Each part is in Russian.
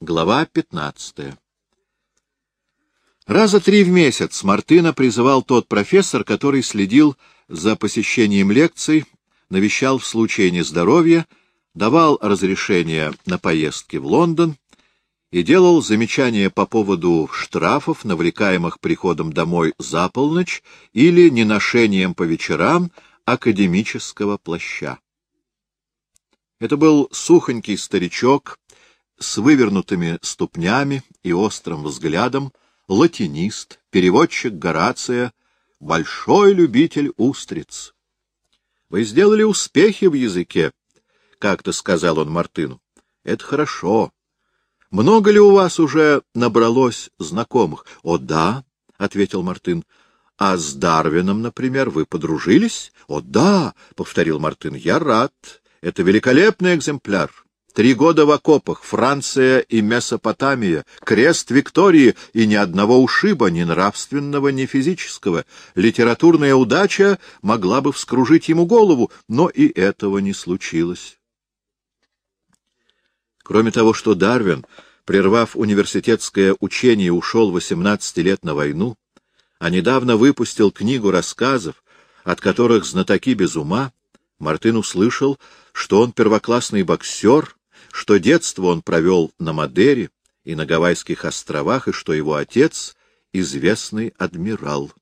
Глава 15. Раза три в месяц Мартына призывал тот профессор, который следил за посещением лекций, навещал в случае нездоровья, давал разрешение на поездки в Лондон и делал замечания по поводу штрафов, навлекаемых приходом домой за полночь или неношением по вечерам академического плаща. Это был сухонький старичок, с вывернутыми ступнями и острым взглядом, латинист, переводчик Горация, большой любитель устриц. — Вы сделали успехи в языке, — как-то сказал он Мартыну. — Это хорошо. Много ли у вас уже набралось знакомых? — О, да, — ответил Мартын. — А с Дарвином, например, вы подружились? — О, да, — повторил Мартын. — Я рад. Это великолепный экземпляр. Три года в окопах, Франция и Месопотамия, крест Виктории и ни одного ушиба, ни нравственного, ни физического. Литературная удача могла бы вскружить ему голову, но и этого не случилось. Кроме того, что Дарвин, прервав университетское учение, ушел 18 лет на войну, а недавно выпустил книгу рассказов, от которых знатоки без ума, Мартын услышал, что он первоклассный боксер — что детство он провел на Мадере и на Гавайских островах, и что его отец — известный адмирал.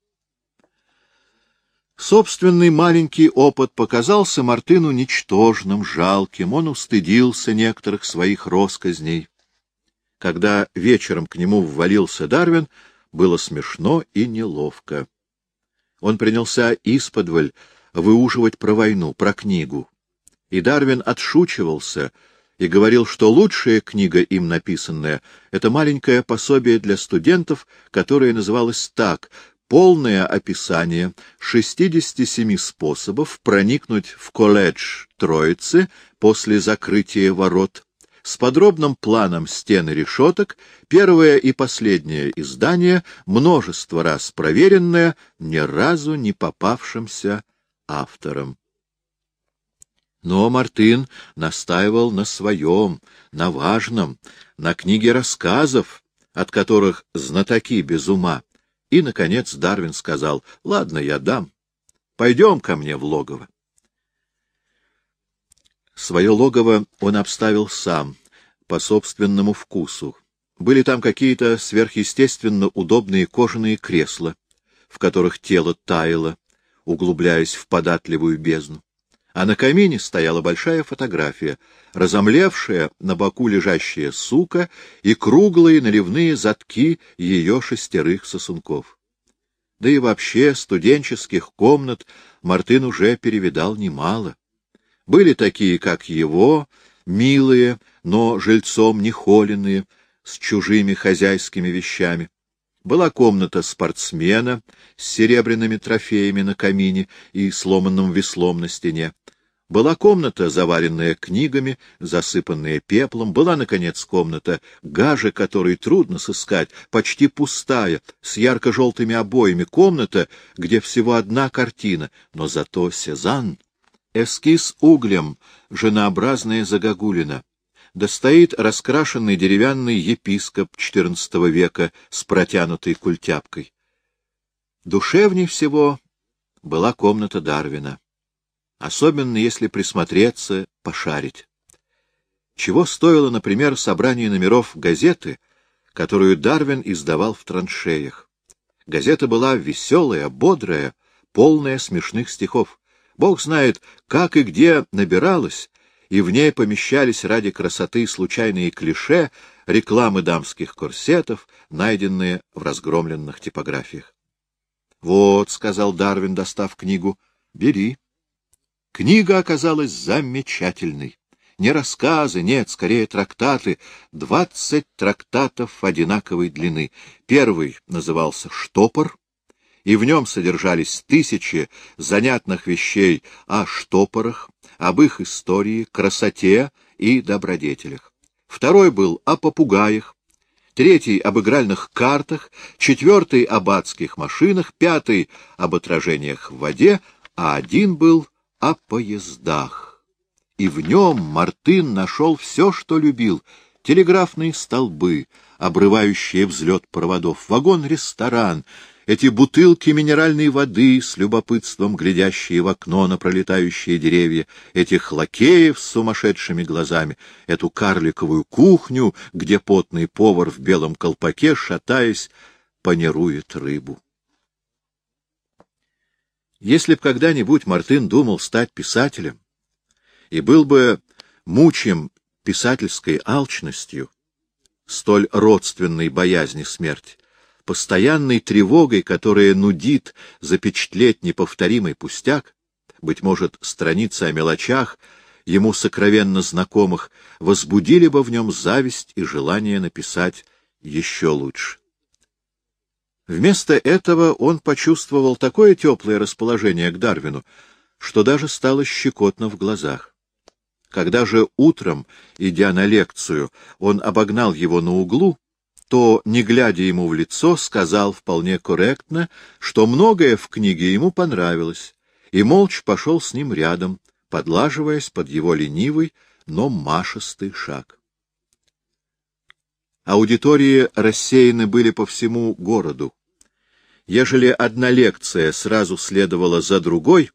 Собственный маленький опыт показался Мартыну ничтожным, жалким, он устыдился некоторых своих росказней. Когда вечером к нему ввалился Дарвин, было смешно и неловко. Он принялся исподволь выуживать про войну, про книгу. И Дарвин отшучивался — и говорил, что лучшая книга им написанная — это маленькое пособие для студентов, которое называлось так «Полное описание 67 способов проникнуть в колледж Троицы после закрытия ворот» с подробным планом стены решеток, первое и последнее издание, множество раз проверенное, ни разу не попавшимся автором. Но Мартын настаивал на своем, на важном, на книге рассказов, от которых знатоки без ума. И, наконец, Дарвин сказал, — Ладно, я дам. Пойдем ко мне в логово. Свое логово он обставил сам, по собственному вкусу. Были там какие-то сверхъестественно удобные кожаные кресла, в которых тело таяло, углубляясь в податливую бездну а на камине стояла большая фотография, разомлевшая на боку лежащая сука и круглые наливные затки ее шестерых сосунков. Да и вообще студенческих комнат Мартын уже перевидал немало. Были такие, как его, милые, но жильцом не холеные, с чужими хозяйскими вещами. Была комната спортсмена с серебряными трофеями на камине и сломанным веслом на стене. Была комната, заваленная книгами, засыпанная пеплом. Была, наконец, комната, гажи которой трудно сыскать, почти пустая, с ярко-желтыми обоями. Комната, где всего одна картина, но зато Сезанн. Эскиз углем, женообразная загогулина да стоит раскрашенный деревянный епископ XIV века с протянутой культяпкой. Душевней всего была комната Дарвина, особенно если присмотреться, пошарить. Чего стоило, например, собрание номеров газеты, которую Дарвин издавал в траншеях. Газета была веселая, бодрая, полная смешных стихов. Бог знает, как и где набиралась, и в ней помещались ради красоты случайные клише, рекламы дамских корсетов, найденные в разгромленных типографиях. — Вот, — сказал Дарвин, достав книгу, — бери. Книга оказалась замечательной. Не рассказы, нет, скорее трактаты. Двадцать трактатов одинаковой длины. Первый назывался «Штопор», и в нем содержались тысячи занятных вещей о штопорах, об их истории, красоте и добродетелях. Второй был о попугаях, третий — об игральных картах, четвертый — об адских машинах, пятый — об отражениях в воде, а один был о поездах. И в нем Мартын нашел все, что любил телеграфные столбы, обрывающие взлет проводов, вагон-ресторан, эти бутылки минеральной воды с любопытством глядящие в окно на пролетающие деревья, этих лакеев с сумасшедшими глазами, эту карликовую кухню, где потный повар в белом колпаке, шатаясь, панирует рыбу. Если б когда-нибудь Мартын думал стать писателем и был бы мучим писательской алчностью, столь родственной боязни смерти, постоянной тревогой, которая нудит запечатлеть неповторимый пустяк, быть может, страницы о мелочах, ему сокровенно знакомых, возбудили бы в нем зависть и желание написать еще лучше. Вместо этого он почувствовал такое теплое расположение к Дарвину, что даже стало щекотно в глазах. Когда же утром, идя на лекцию, он обогнал его на углу, то, не глядя ему в лицо, сказал вполне корректно, что многое в книге ему понравилось, и молча пошел с ним рядом, подлаживаясь под его ленивый, но машистый шаг. Аудитории рассеяны были по всему городу. Ежели одна лекция сразу следовала за другой,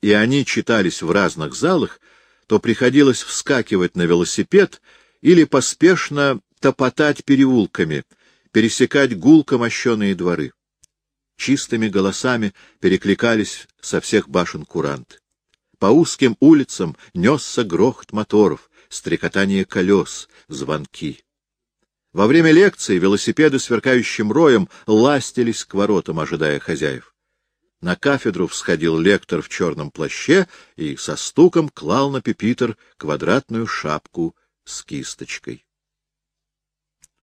и они читались в разных залах, то приходилось вскакивать на велосипед или поспешно топотать переулками, пересекать гулко мощеные дворы. Чистыми голосами перекликались со всех башен курант. По узким улицам несся грохот моторов, стрекотание колес, звонки. Во время лекции велосипеды сверкающим роем ластились к воротам, ожидая хозяев. На кафедру всходил лектор в черном плаще и со стуком клал на пепитер квадратную шапку с кисточкой.